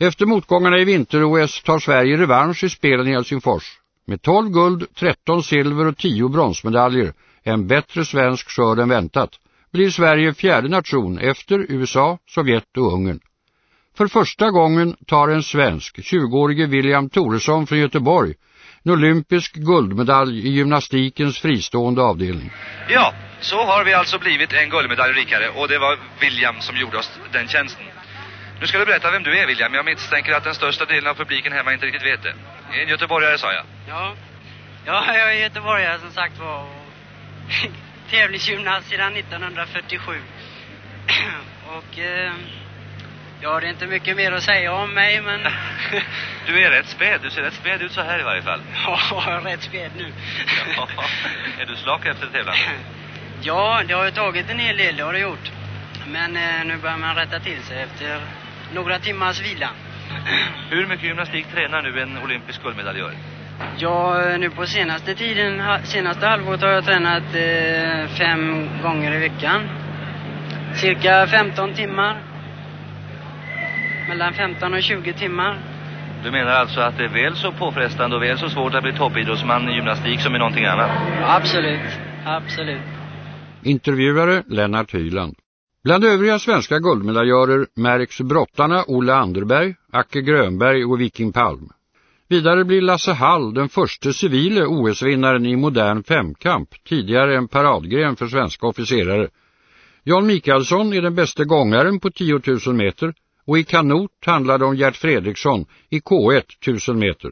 Efter motgångarna i vinter-OS tar Sverige revansch i spelen i Helsingfors. Med 12 guld, 13 silver och 10 bronsmedaljer, en bättre svensk skörd än väntat, blir Sverige fjärde nation efter USA, Sovjet och Ungern. För första gången tar en svensk, 20-årige William Thoresson från Göteborg, en olympisk guldmedalj i gymnastikens fristående avdelning. Ja, så har vi alltså blivit en guldmedalj rikare och det var William som gjorde oss den tjänsten. Nu ska du berätta vem du är William. Jag misstänker att den största delen av publiken hemma inte riktigt vet det. En göteborgare sa jag. Ja, ja jag är göteborgare som sagt var. Tävlingsgymnast sedan 1947. och eh, ja, det är inte mycket mer att säga om mig men... du är rätt späd. Du ser rätt späd ut så här i varje fall. Ja, rätt späd nu. ja, är du slak efter tävlan? Ja, det har ju tagit en hel del, det har det gjort. Men eh, nu börjar man rätta till sig efter några timmars vila. Hur mycket gymnastik tränar nu en olympisk guldmedaljör? Ja, nu på senaste tiden, senaste halvåret har jag tränat eh, fem gånger i veckan. Cirka 15 timmar. Mellan 15 och 20 timmar. Du menar alltså att det är väl så påfrestande och väl så svårt att bli toppidrottsman i gymnastik som i någonting annat? Absolut, absolut. Intervjuare Lennart Hyland. Bland övriga svenska guldmedaljörer märks brottarna Olle Anderberg, Acke Grönberg och Viking Palm. Vidare blir Lasse Hall den första civile OS-vinnaren i modern femkamp, tidigare en paradgren för svenska officerare. Jan Mikaelsson är den bästa gångaren på 10 000 meter och i kanot handlar det om Gert Fredriksson i K1 1000 meter.